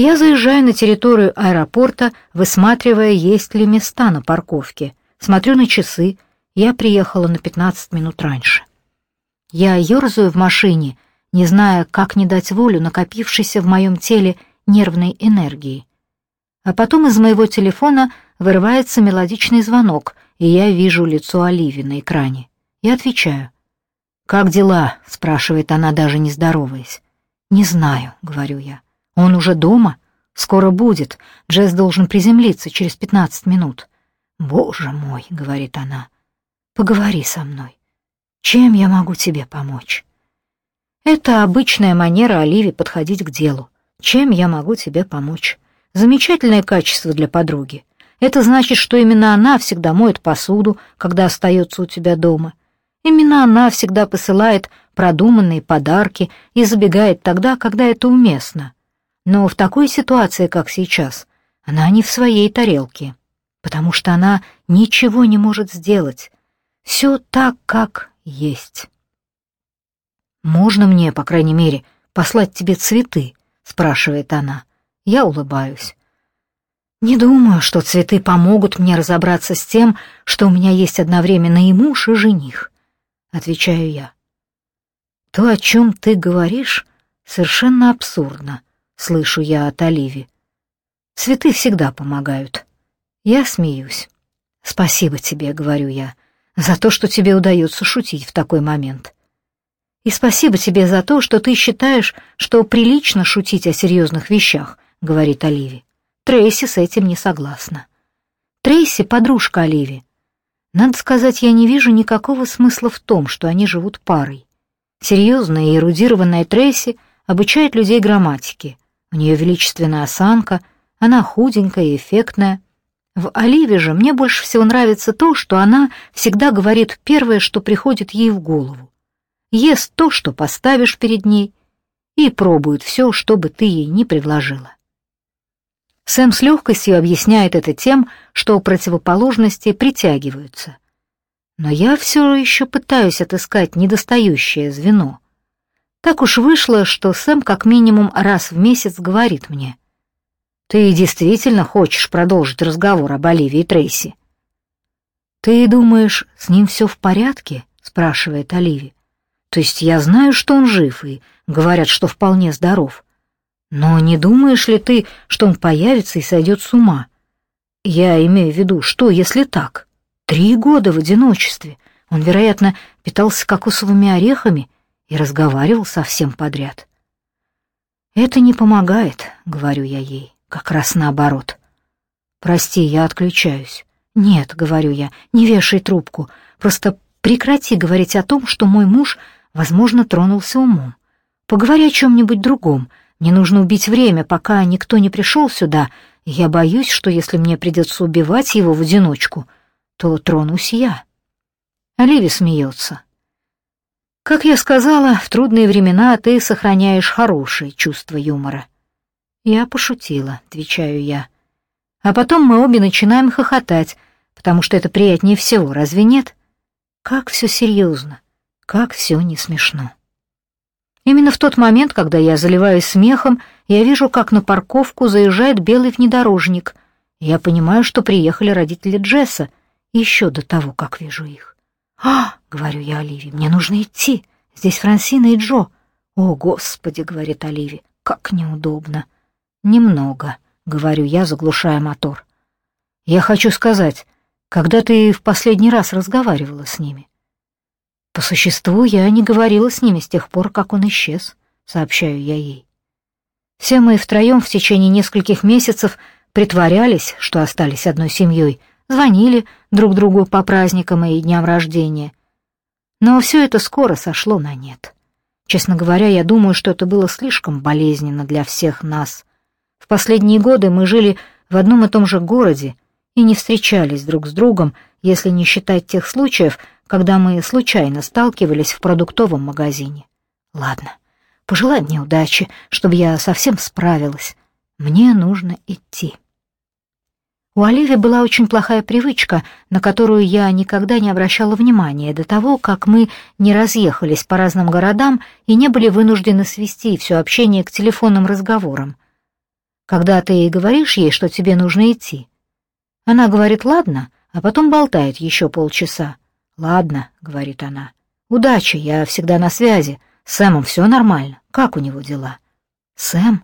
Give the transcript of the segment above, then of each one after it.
Я заезжаю на территорию аэропорта, высматривая, есть ли места на парковке. Смотрю на часы, я приехала на 15 минут раньше. Я ерзаю в машине, не зная, как не дать волю накопившейся в моем теле нервной энергии. А потом из моего телефона вырывается мелодичный звонок, и я вижу лицо Оливии на экране. Я отвечаю. «Как дела?» — спрашивает она, даже не здороваясь. «Не знаю», — говорю я. «Он уже дома? Скоро будет. Джесс должен приземлиться через пятнадцать минут». «Боже мой», — говорит она, — «поговори со мной. Чем я могу тебе помочь?» Это обычная манера Оливии подходить к делу. Чем я могу тебе помочь? Замечательное качество для подруги. Это значит, что именно она всегда моет посуду, когда остается у тебя дома. Именно она всегда посылает продуманные подарки и забегает тогда, когда это уместно. Но в такой ситуации, как сейчас, она не в своей тарелке, потому что она ничего не может сделать. Все так, как есть. «Можно мне, по крайней мере, послать тебе цветы?» — спрашивает она. Я улыбаюсь. Не думаю, что цветы помогут мне разобраться с тем, что у меня есть одновременно и муж, и жених, отвечаю я. То, о чем ты говоришь, совершенно абсурдно, слышу я от Оливи. Цветы всегда помогают. Я смеюсь. Спасибо тебе, говорю я, за то, что тебе удается шутить в такой момент. И спасибо тебе за то, что ты считаешь, что прилично шутить о серьезных вещах, говорит Оливи. Трейси с этим не согласна. Трейси — подружка Оливи. Надо сказать, я не вижу никакого смысла в том, что они живут парой. Серьезная и эрудированная Трейси обучает людей грамматике. У нее величественная осанка, она худенькая и эффектная. В Оливе же мне больше всего нравится то, что она всегда говорит первое, что приходит ей в голову. Ест то, что поставишь перед ней, и пробует все, что бы ты ей не предложила. Сэм с легкостью объясняет это тем, что противоположности притягиваются. Но я все еще пытаюсь отыскать недостающее звено. Так уж вышло, что Сэм как минимум раз в месяц говорит мне. «Ты действительно хочешь продолжить разговор об Оливии Трейси?» «Ты думаешь, с ним все в порядке?» — спрашивает Оливия. «То есть я знаю, что он жив, и говорят, что вполне здоров. Но не думаешь ли ты, что он появится и сойдет с ума? Я имею в виду, что если так? Три года в одиночестве. Он, вероятно, питался кокосовыми орехами и разговаривал совсем подряд. «Это не помогает», — говорю я ей, как раз наоборот. «Прости, я отключаюсь». «Нет», — говорю я, — «не вешай трубку. Просто прекрати говорить о том, что мой муж, возможно, тронулся умом. Поговори о чем-нибудь другом, мне нужно убить время, пока никто не пришел сюда, я боюсь, что если мне придется убивать его в одиночку, то тронусь я. Оливия смеется. Как я сказала, в трудные времена ты сохраняешь хорошее чувство юмора. Я пошутила, отвечаю я. А потом мы обе начинаем хохотать, потому что это приятнее всего, разве нет? Как все серьезно, как все не смешно. Именно в тот момент, когда я заливаюсь смехом, я вижу, как на парковку заезжает белый внедорожник. Я понимаю, что приехали родители Джесса, еще до того, как вижу их. «А!» — говорю я Оливии, — «мне нужно идти. Здесь Франсина и Джо». «О, Господи!» — говорит Оливия, — «как неудобно». «Немного», — говорю я, заглушая мотор. «Я хочу сказать, когда ты в последний раз разговаривала с ними?» По существу я не говорила с ними с тех пор, как он исчез, сообщаю я ей. Все мы втроем в течение нескольких месяцев притворялись, что остались одной семьей, звонили друг другу по праздникам и дням рождения. Но все это скоро сошло на нет. Честно говоря, я думаю, что это было слишком болезненно для всех нас. В последние годы мы жили в одном и том же городе и не встречались друг с другом, если не считать тех случаев, когда мы случайно сталкивались в продуктовом магазине. Ладно, пожелай мне удачи, чтобы я совсем справилась. Мне нужно идти. У Оливии была очень плохая привычка, на которую я никогда не обращала внимания до того, как мы не разъехались по разным городам и не были вынуждены свести все общение к телефонным разговорам. когда ты говоришь ей, что тебе нужно идти. Она говорит «ладно», а потом болтает еще полчаса. «Ладно», — говорит она. «Удачи, я всегда на связи. С Сэмом все нормально. Как у него дела?» «Сэм?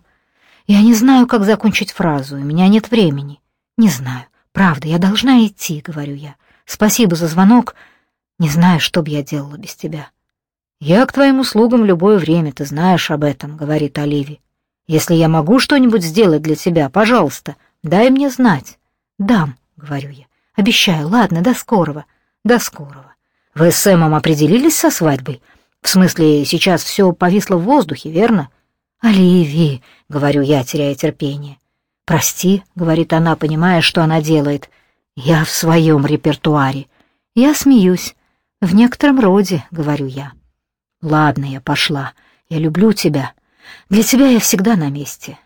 Я не знаю, как закончить фразу, у меня нет времени. Не знаю. Правда, я должна идти», — говорю я. «Спасибо за звонок. Не знаю, что бы я делала без тебя». «Я к твоим услугам в любое время, ты знаешь об этом», — говорит Оливи. «Если я могу что-нибудь сделать для тебя, пожалуйста, дай мне знать». «Дам», — говорю я. «Обещаю. Ладно, до скорого». «До скорого». «Вы с Сэмом определились со свадьбой? В смысле, сейчас все повисло в воздухе, верно?» «Оливии», — говорю я, теряя терпение. «Прости», — говорит она, понимая, что она делает. «Я в своем репертуаре». Я смеюсь. «В некотором роде», — говорю я. «Ладно, я пошла. Я люблю тебя. Для тебя я всегда на месте.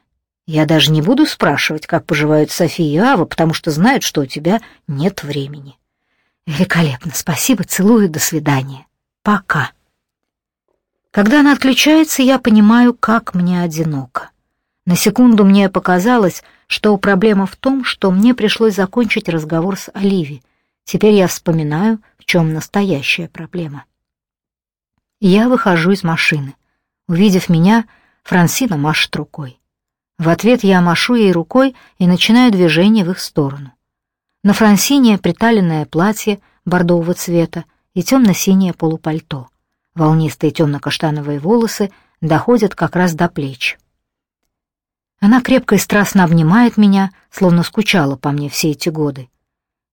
Я даже не буду спрашивать, как поживают София и Ава, потому что знают, что у тебя нет времени». «Великолепно. Спасибо. Целую. До свидания. Пока». Когда она отключается, я понимаю, как мне одиноко. На секунду мне показалось, что проблема в том, что мне пришлось закончить разговор с Оливи. Теперь я вспоминаю, в чем настоящая проблема. Я выхожу из машины. Увидев меня, Франсина машет рукой. В ответ я машу ей рукой и начинаю движение в их сторону. На Франсине приталенное платье бордового цвета и темно-синее полупальто. Волнистые темно-каштановые волосы доходят как раз до плеч. Она крепко и страстно обнимает меня, словно скучала по мне все эти годы.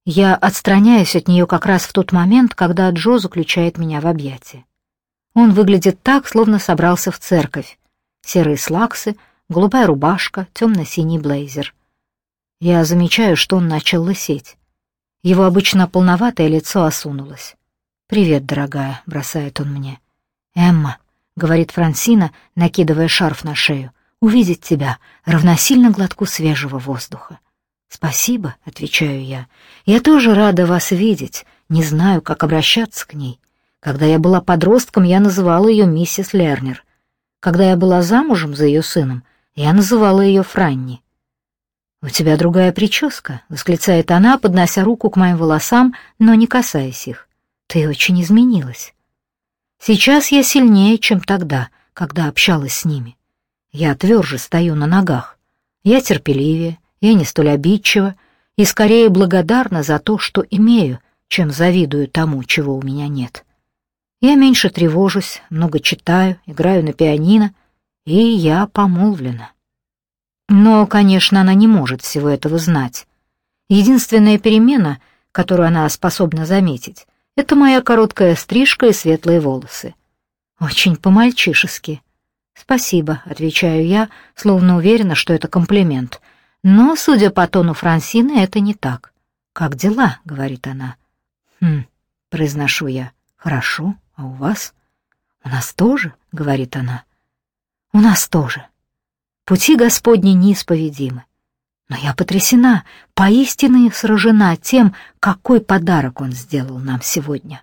Я отстраняюсь от нее как раз в тот момент, когда Джо заключает меня в объятия. Он выглядит так, словно собрался в церковь. Серые слаксы, голубая рубашка, темно-синий блейзер. Я замечаю, что он начал лысеть. Его обычно полноватое лицо осунулось. «Привет, дорогая», — бросает он мне. «Эмма», — говорит Франсина, накидывая шарф на шею, — «увидеть тебя равносильно глотку свежего воздуха». «Спасибо», — отвечаю я. «Я тоже рада вас видеть, не знаю, как обращаться к ней. Когда я была подростком, я называла ее миссис Лернер. Когда я была замужем за ее сыном, я называла ее Франни. «У тебя другая прическа», — восклицает она, поднося руку к моим волосам, но не касаясь их. «Ты очень изменилась». Сейчас я сильнее, чем тогда, когда общалась с ними. Я тверже стою на ногах. Я терпеливее, я не столь обидчива и скорее благодарна за то, что имею, чем завидую тому, чего у меня нет. Я меньше тревожусь, много читаю, играю на пианино, и я помолвлена. Но, конечно, она не может всего этого знать. Единственная перемена, которую она способна заметить, это моя короткая стрижка и светлые волосы. Очень по-мальчишески. «Спасибо», — отвечаю я, словно уверена, что это комплимент. Но, судя по тону Франсины, это не так. «Как дела?» — говорит она. «Хм», — произношу я. «Хорошо». А у вас? У нас тоже, говорит она. У нас тоже. Пути Господни неисповедимы. Но я потрясена, поистине сражена тем, какой подарок он сделал нам сегодня.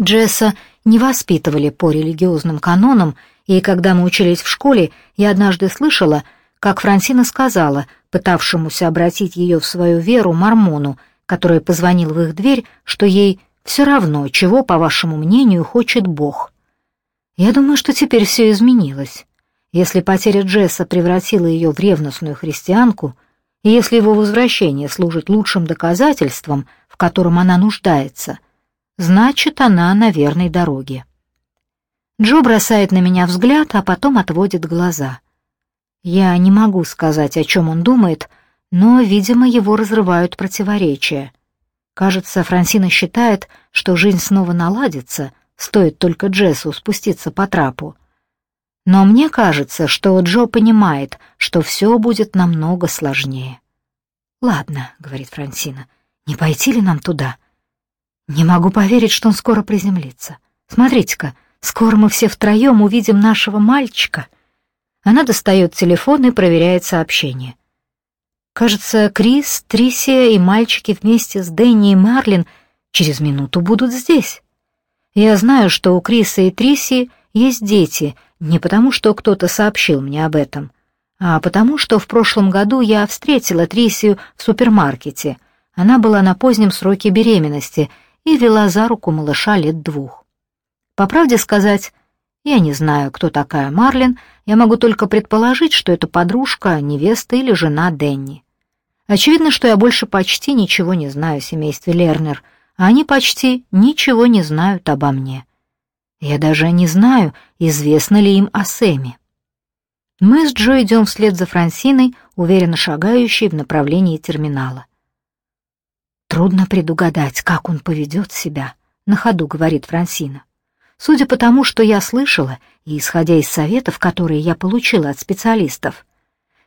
Джесса не воспитывали по религиозным канонам, и когда мы учились в школе, я однажды слышала, как Франсина сказала, пытавшемуся обратить ее в свою веру мормону, который позвонил в их дверь, что ей все равно, чего, по вашему мнению, хочет Бог. Я думаю, что теперь все изменилось. Если потеря Джесса превратила ее в ревностную христианку, и если его возвращение служит лучшим доказательством, в котором она нуждается, значит, она на верной дороге. Джо бросает на меня взгляд, а потом отводит глаза. Я не могу сказать, о чем он думает, но, видимо, его разрывают противоречия — Кажется, Франсина считает, что жизнь снова наладится, стоит только Джессу спуститься по трапу. Но мне кажется, что Джо понимает, что все будет намного сложнее. «Ладно», — говорит Франсина, — «не пойти ли нам туда?» «Не могу поверить, что он скоро приземлится. Смотрите-ка, скоро мы все втроем увидим нашего мальчика». Она достает телефон и проверяет сообщение. Кажется, Крис, Трисия и мальчики вместе с Дэнни и Марлин через минуту будут здесь. Я знаю, что у Криса и Трисии есть дети, не потому что кто-то сообщил мне об этом. а потому что в прошлом году я встретила Трисию в супермаркете. Она была на позднем сроке беременности и вела за руку малыша лет двух. По правде сказать, я не знаю, кто такая Марлин, я могу только предположить, что это подружка, невеста или жена Денни. Очевидно, что я больше почти ничего не знаю о семействе Лернер, а они почти ничего не знают обо мне. Я даже не знаю, известно ли им о Сэме. Мы с Джо идем вслед за Франсиной, уверенно шагающей в направлении терминала. Трудно предугадать, как он поведет себя, на ходу говорит Франсина. Судя по тому, что я слышала, и исходя из советов, которые я получила от специалистов,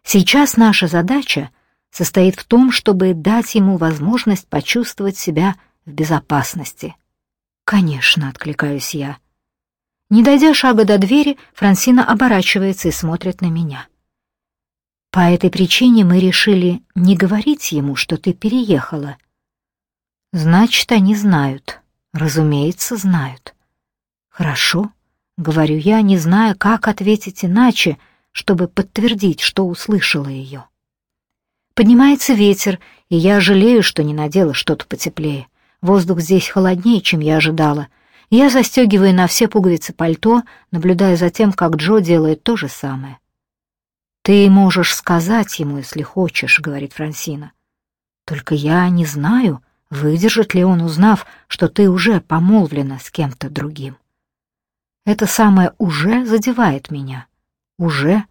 сейчас наша задача состоит в том, чтобы дать ему возможность почувствовать себя в безопасности. Конечно, откликаюсь я. Не дойдя шага до двери, Франсина оборачивается и смотрит на меня. По этой причине мы решили не говорить ему, что ты переехала. Значит, они знают. Разумеется, знают. Хорошо, говорю я, не зная, как ответить иначе, чтобы подтвердить, что услышала ее. Поднимается ветер, и я жалею, что не надела что-то потеплее. Воздух здесь холоднее, чем я ожидала — я застегиваю на все пуговицы пальто, наблюдая за тем, как Джо делает то же самое. «Ты можешь сказать ему, если хочешь», — говорит Франсина. «Только я не знаю, выдержит ли он, узнав, что ты уже помолвлена с кем-то другим. Это самое «уже» задевает меня. «Уже»,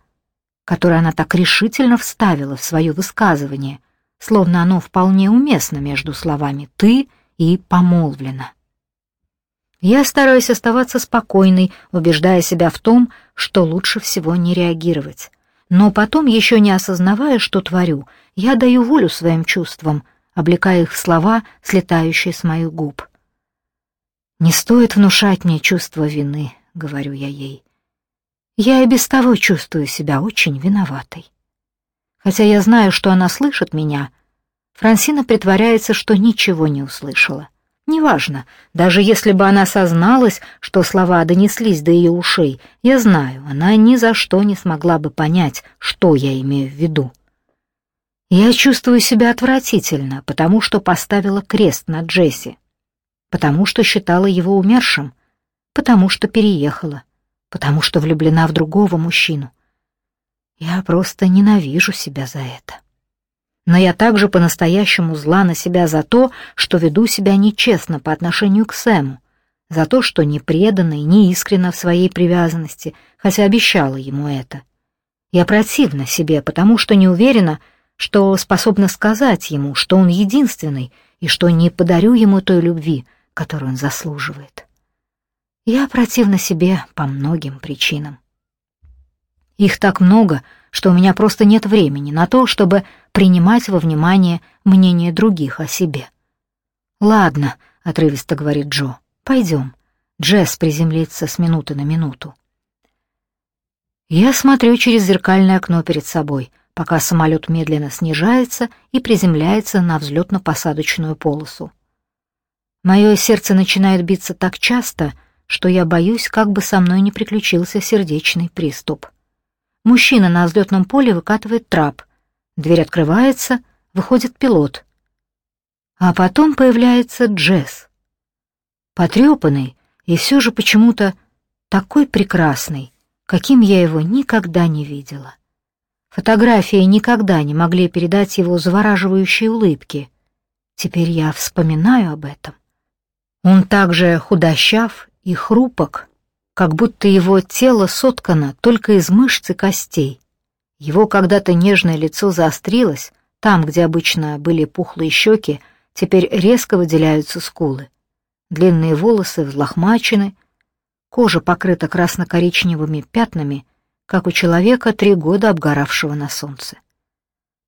которое она так решительно вставила в свое высказывание, словно оно вполне уместно между словами «ты» и «помолвлена». Я стараюсь оставаться спокойной, убеждая себя в том, что лучше всего не реагировать. Но потом, еще не осознавая, что творю, я даю волю своим чувствам, облекая их в слова, слетающие с моих губ. «Не стоит внушать мне чувство вины», — говорю я ей. «Я и без того чувствую себя очень виноватой». Хотя я знаю, что она слышит меня, Франсина притворяется, что ничего не услышала. Неважно, даже если бы она созналась, что слова донеслись до ее ушей, я знаю, она ни за что не смогла бы понять, что я имею в виду. Я чувствую себя отвратительно, потому что поставила крест на Джесси, потому что считала его умершим, потому что переехала, потому что влюблена в другого мужчину. Я просто ненавижу себя за это но я также по-настоящему зла на себя за то, что веду себя нечестно по отношению к Сэму, за то, что не предана и не искренна в своей привязанности, хотя обещала ему это. Я противна себе, потому что не уверена, что способна сказать ему, что он единственный и что не подарю ему той любви, которую он заслуживает. Я противна себе по многим причинам. Их так много, что у меня просто нет времени на то, чтобы принимать во внимание мнение других о себе. «Ладно», — отрывисто говорит Джо, — «пойдем». Джесс приземлится с минуты на минуту. Я смотрю через зеркальное окно перед собой, пока самолет медленно снижается и приземляется на взлетно-посадочную полосу. Мое сердце начинает биться так часто, что я боюсь, как бы со мной не приключился сердечный приступ. Мужчина на взлетном поле выкатывает трап. Дверь открывается, выходит пилот. А потом появляется Джесс. Потрепанный и все же почему-то такой прекрасный, каким я его никогда не видела. Фотографии никогда не могли передать его завораживающие улыбки. Теперь я вспоминаю об этом. Он также худощав и хрупок, как будто его тело соткано только из мышц и костей. Его когда-то нежное лицо заострилось, там, где обычно были пухлые щеки, теперь резко выделяются скулы. Длинные волосы взлохмачены, кожа покрыта красно-коричневыми пятнами, как у человека три года обгоравшего на солнце.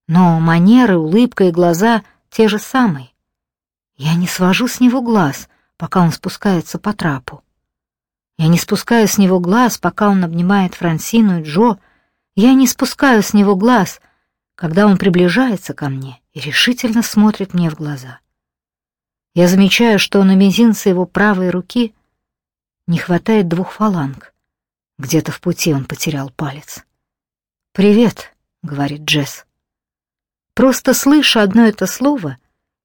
Но манеры, улыбка и глаза те же самые. Я не свожу с него глаз, пока он спускается по трапу. Я не спускаю с него глаз, пока он обнимает Франсину и Джо. Я не спускаю с него глаз, когда он приближается ко мне и решительно смотрит мне в глаза. Я замечаю, что на мизинце его правой руки не хватает двух фаланг. Где-то в пути он потерял палец. «Привет», говорит Джесс. Просто слыша одно это слово,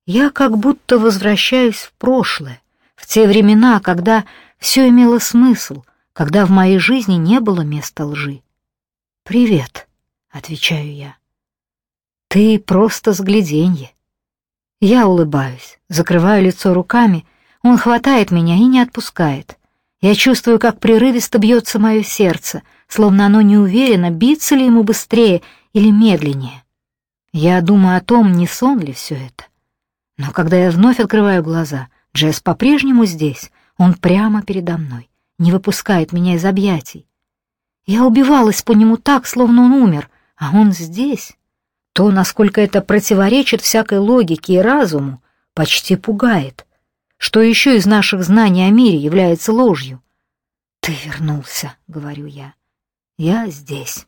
я как будто возвращаюсь в прошлое, в те времена, когда все имело смысл, когда в моей жизни не было места лжи. «Привет», — отвечаю я. «Ты просто сгляденье». Я улыбаюсь, закрываю лицо руками, он хватает меня и не отпускает. Я чувствую, как прерывисто бьется мое сердце, словно оно не уверено, биться ли ему быстрее или медленнее. Я думаю о том, не сон ли все это. Но когда я вновь открываю глаза, Джесс по-прежнему здесь, он прямо передо мной, не выпускает меня из объятий. Я убивалась по нему так, словно он умер, а он здесь. То, насколько это противоречит всякой логике и разуму, почти пугает. Что еще из наших знаний о мире является ложью? «Ты вернулся», — говорю я. «Я здесь».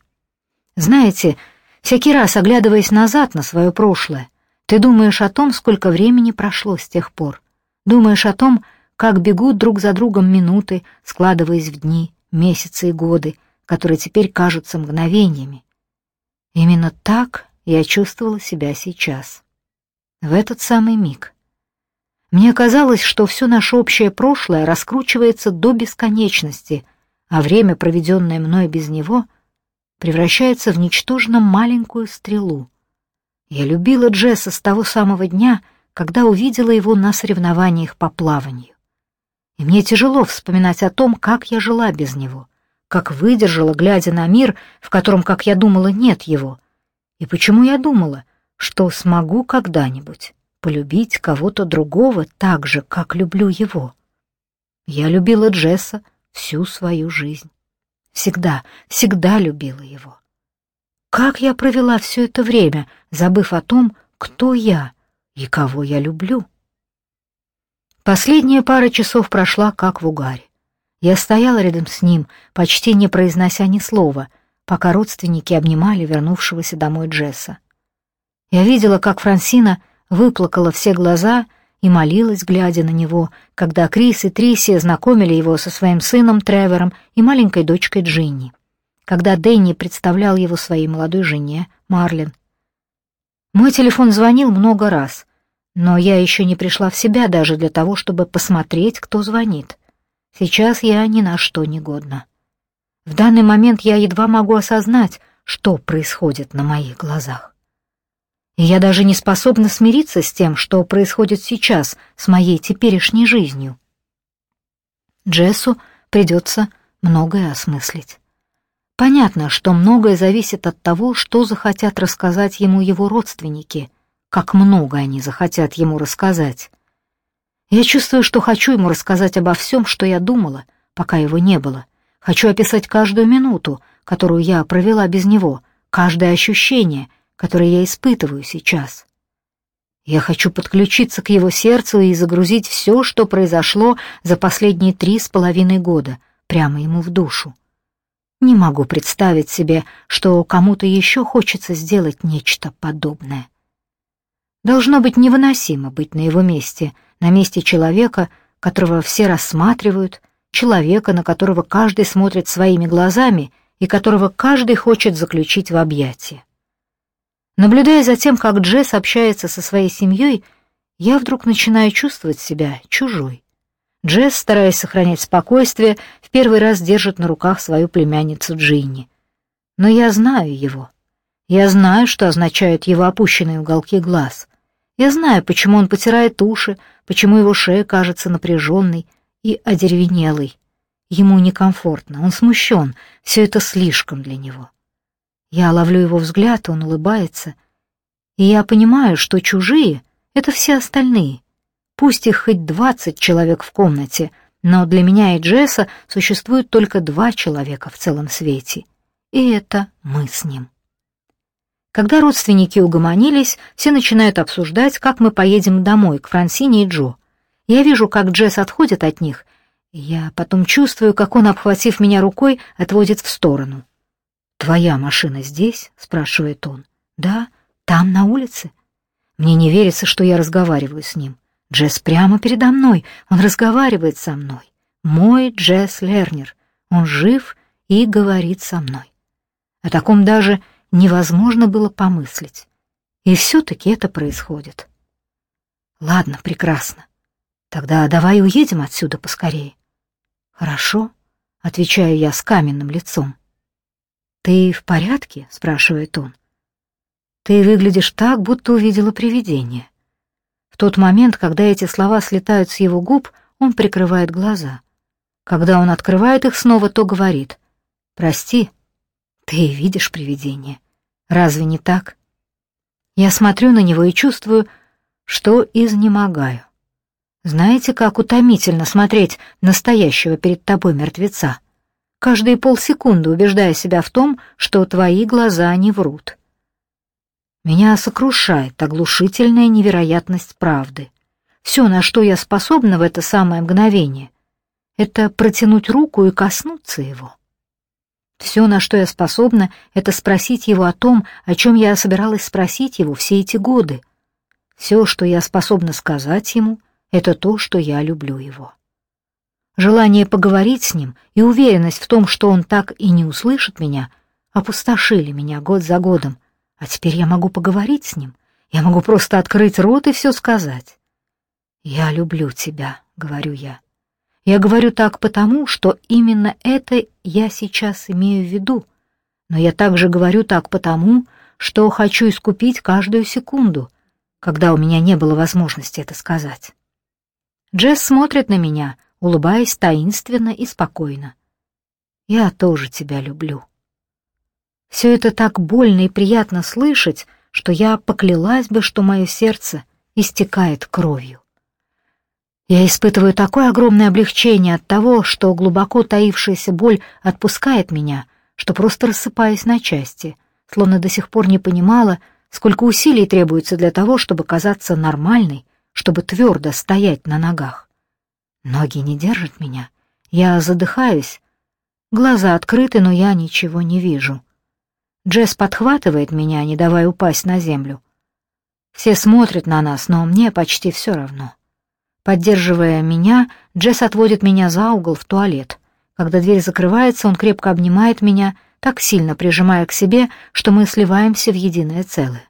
Знаете, всякий раз, оглядываясь назад на свое прошлое, ты думаешь о том, сколько времени прошло с тех пор. Думаешь о том, как бегут друг за другом минуты, складываясь в дни, месяцы и годы, которые теперь кажутся мгновениями. Именно так я чувствовала себя сейчас. В этот самый миг. Мне казалось, что все наше общее прошлое раскручивается до бесконечности, а время, проведенное мной без него, превращается в ничтожно маленькую стрелу. Я любила Джесса с того самого дня, когда увидела его на соревнованиях по плаванию. И мне тяжело вспоминать о том, как я жила без него, как выдержала, глядя на мир, в котором, как я думала, нет его, и почему я думала, что смогу когда-нибудь полюбить кого-то другого так же, как люблю его. Я любила Джесса всю свою жизнь. Всегда, всегда любила его. Как я провела все это время, забыв о том, кто я и кого я люблю? Последняя пара часов прошла как в угаре. Я стояла рядом с ним, почти не произнося ни слова, пока родственники обнимали вернувшегося домой Джесса. Я видела, как Франсина выплакала все глаза и молилась, глядя на него, когда Крис и Триси знакомили его со своим сыном Тревором и маленькой дочкой Джинни, когда Дэнни представлял его своей молодой жене, Марлин. Мой телефон звонил много раз, но я еще не пришла в себя даже для того, чтобы посмотреть, кто звонит. Сейчас я ни на что не годна. В данный момент я едва могу осознать, что происходит на моих глазах. И я даже не способна смириться с тем, что происходит сейчас с моей теперешней жизнью. Джессу придется многое осмыслить. Понятно, что многое зависит от того, что захотят рассказать ему его родственники, как много они захотят ему рассказать. Я чувствую, что хочу ему рассказать обо всем, что я думала, пока его не было. Хочу описать каждую минуту, которую я провела без него, каждое ощущение — который я испытываю сейчас. Я хочу подключиться к его сердцу и загрузить все, что произошло за последние три с половиной года, прямо ему в душу. Не могу представить себе, что кому-то еще хочется сделать нечто подобное. Должно быть невыносимо быть на его месте, на месте человека, которого все рассматривают, человека, на которого каждый смотрит своими глазами и которого каждый хочет заключить в объятия. Наблюдая за тем, как Джесс общается со своей семьей, я вдруг начинаю чувствовать себя чужой. Джесс, стараясь сохранять спокойствие, в первый раз держит на руках свою племянницу Джинни. Но я знаю его. Я знаю, что означают его опущенные уголки глаз. Я знаю, почему он потирает уши, почему его шея кажется напряженной и одеревенелой. Ему некомфортно, он смущен, все это слишком для него. Я ловлю его взгляд, он улыбается, и я понимаю, что чужие — это все остальные. Пусть их хоть двадцать человек в комнате, но для меня и Джесса существует только два человека в целом свете, и это мы с ним. Когда родственники угомонились, все начинают обсуждать, как мы поедем домой, к Франсине и Джо. Я вижу, как Джесс отходит от них, я потом чувствую, как он, обхватив меня рукой, отводит в сторону. «Твоя машина здесь?» — спрашивает он. «Да, там, на улице». Мне не верится, что я разговариваю с ним. Джесс прямо передо мной, он разговаривает со мной. Мой Джесс Лернер. Он жив и говорит со мной. О таком даже невозможно было помыслить. И все-таки это происходит. Ладно, прекрасно. Тогда давай уедем отсюда поскорее. Хорошо, отвечаю я с каменным лицом. Ты в порядке? спрашивает он. Ты выглядишь так, будто увидела привидение. В тот момент, когда эти слова слетают с его губ, он прикрывает глаза. Когда он открывает их снова, то говорит: "Прости, ты видишь привидение. Разве не так?" Я смотрю на него и чувствую, что изнемогаю. Знаете, как утомительно смотреть настоящего перед тобой мертвеца, каждые полсекунды убеждая себя в том, что твои глаза не врут. Меня сокрушает оглушительная невероятность правды. Все, на что я способна в это самое мгновение, это протянуть руку и коснуться его. Все, на что я способна, это спросить его о том, о чем я собиралась спросить его все эти годы. Все, что я способна сказать ему, это то, что я люблю его. Желание поговорить с ним и уверенность в том, что он так и не услышит меня, опустошили меня год за годом, а теперь я могу поговорить с ним. Я могу просто открыть рот и все сказать. «Я люблю тебя», — говорю я. Я говорю так потому, что именно это я сейчас имею в виду. Но я также говорю так потому, что хочу искупить каждую секунду, когда у меня не было возможности это сказать. Джесс смотрит на меня, улыбаясь таинственно и спокойно. «Я тоже тебя люблю». Все это так больно и приятно слышать, что я поклялась бы, что мое сердце истекает кровью. Я испытываю такое огромное облегчение от того, что глубоко таившаяся боль отпускает меня, что просто рассыпаюсь на части, словно до сих пор не понимала, сколько усилий требуется для того, чтобы казаться нормальной, чтобы твердо стоять на ногах. Ноги не держат меня, я задыхаюсь, глаза открыты, но я ничего не вижу. Джесс подхватывает меня, не давая упасть на землю. Все смотрят на нас, но мне почти все равно. Поддерживая меня, Джесс отводит меня за угол в туалет. Когда дверь закрывается, он крепко обнимает меня, так сильно прижимая к себе, что мы сливаемся в единое целое.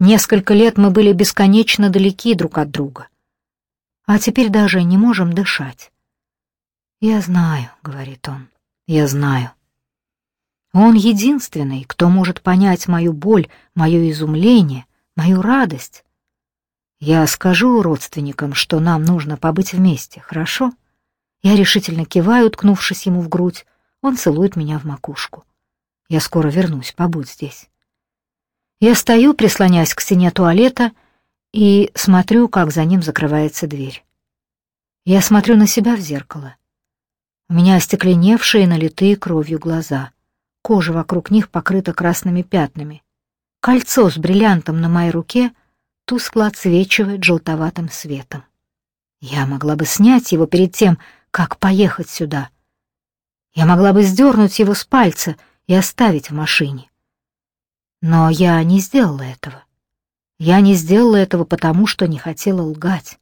Несколько лет мы были бесконечно далеки друг от друга. А теперь даже не можем дышать. «Я знаю», — говорит он, — «я знаю». Он единственный, кто может понять мою боль, мое изумление, мою радость. Я скажу родственникам, что нам нужно побыть вместе, хорошо? Я решительно киваю, ткнувшись ему в грудь. Он целует меня в макушку. Я скоро вернусь, побудь здесь. Я стою, прислонясь к стене туалета, и смотрю, как за ним закрывается дверь. Я смотрю на себя в зеркало. У меня остекленевшие, налитые кровью глаза. Кожа вокруг них покрыта красными пятнами. Кольцо с бриллиантом на моей руке тускло отсвечивает желтоватым светом. Я могла бы снять его перед тем, как поехать сюда. Я могла бы сдернуть его с пальца и оставить в машине. Но я не сделала этого. Я не сделала этого потому, что не хотела лгать.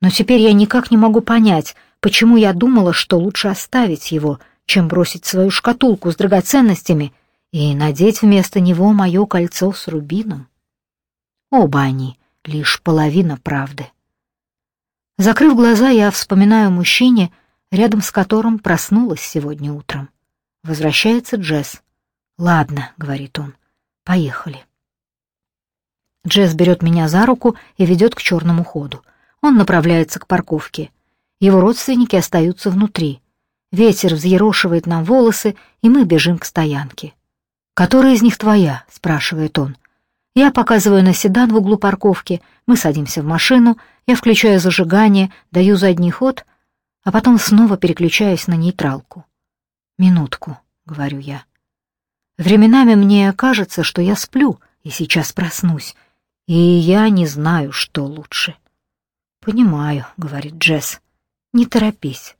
Но теперь я никак не могу понять, почему я думала, что лучше оставить его, чем бросить свою шкатулку с драгоценностями и надеть вместо него мое кольцо с рубином. Оба они — лишь половина правды. Закрыв глаза, я вспоминаю мужчине, рядом с которым проснулась сегодня утром. Возвращается Джесс. «Ладно», — говорит он, Поехали. Джесс берет меня за руку и ведет к черному ходу. Он направляется к парковке. Его родственники остаются внутри. Ветер взъерошивает нам волосы, и мы бежим к стоянке. «Которая из них твоя?» — спрашивает он. Я показываю на седан в углу парковки, мы садимся в машину, я включаю зажигание, даю задний ход, а потом снова переключаюсь на нейтралку. «Минутку», — говорю я. Временами мне кажется, что я сплю и сейчас проснусь, и я не знаю, что лучше. «Понимаю», — говорит Джесс, — «не торопись».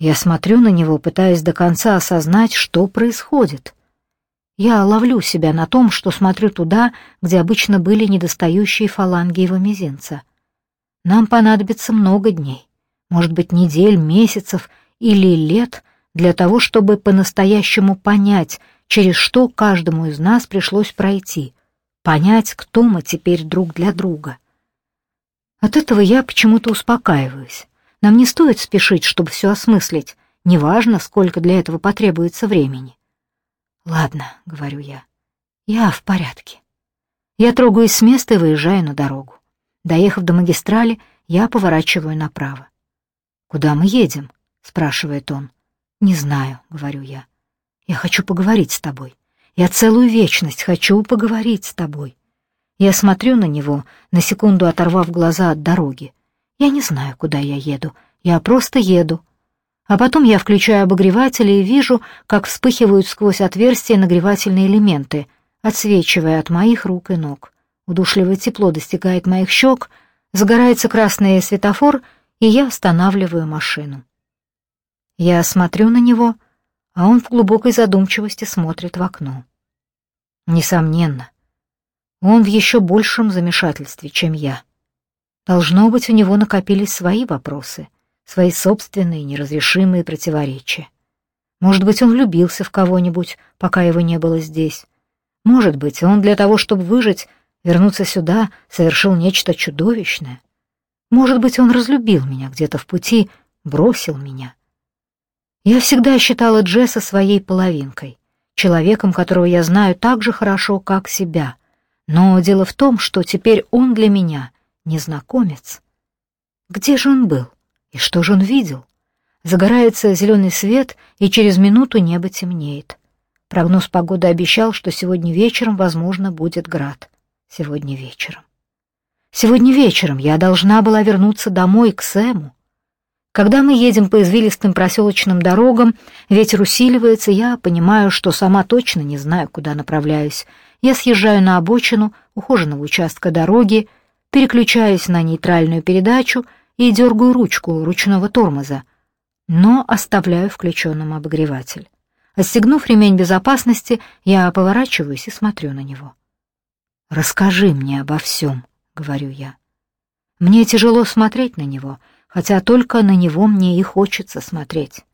Я смотрю на него, пытаясь до конца осознать, что происходит. Я ловлю себя на том, что смотрю туда, где обычно были недостающие фаланги его мизинца. Нам понадобится много дней, может быть, недель, месяцев или лет для того, чтобы по-настоящему понять, через что каждому из нас пришлось пройти, понять, кто мы теперь друг для друга. От этого я почему-то успокаиваюсь. Нам не стоит спешить, чтобы все осмыслить, неважно, сколько для этого потребуется времени. «Ладно», — говорю я, — «я в порядке». Я трогаюсь с места и выезжаю на дорогу. Доехав до магистрали, я поворачиваю направо. «Куда мы едем?» — спрашивает он. «Не знаю», — говорю я. «Я хочу поговорить с тобой. Я целую вечность хочу поговорить с тобой». Я смотрю на него, на секунду оторвав глаза от дороги. Я не знаю, куда я еду. Я просто еду. А потом я включаю обогреватель и вижу, как вспыхивают сквозь отверстия нагревательные элементы, отсвечивая от моих рук и ног. Удушливое тепло достигает моих щек, загорается красный светофор, и я останавливаю машину. Я смотрю на него, а он в глубокой задумчивости смотрит в окно. Несомненно, он в еще большем замешательстве, чем я. Должно быть, у него накопились свои вопросы, свои собственные неразрешимые противоречия. Может быть, он влюбился в кого-нибудь, пока его не было здесь. Может быть, он для того, чтобы выжить, вернуться сюда, совершил нечто чудовищное. Может быть, он разлюбил меня где-то в пути, бросил меня. Я всегда считала Джесса своей половинкой, человеком, которого я знаю так же хорошо, как себя. Но дело в том, что теперь он для меня незнакомец. Где же он был? И что же он видел? Загорается зеленый свет, и через минуту небо темнеет. Прогноз погоды обещал, что сегодня вечером, возможно, будет град. Сегодня вечером. Сегодня вечером я должна была вернуться домой к Сэму. Когда мы едем по извилистым проселочным дорогам, ветер усиливается, я понимаю, что сама точно не знаю, куда направляюсь. Я съезжаю на обочину ухоженного участка дороги, переключаюсь на нейтральную передачу и дергаю ручку ручного тормоза, но оставляю включенным обогреватель. Отстегнув ремень безопасности, я поворачиваюсь и смотрю на него. «Расскажи мне обо всем», — говорю я. Мне тяжело смотреть на него, хотя только на него мне и хочется смотреть.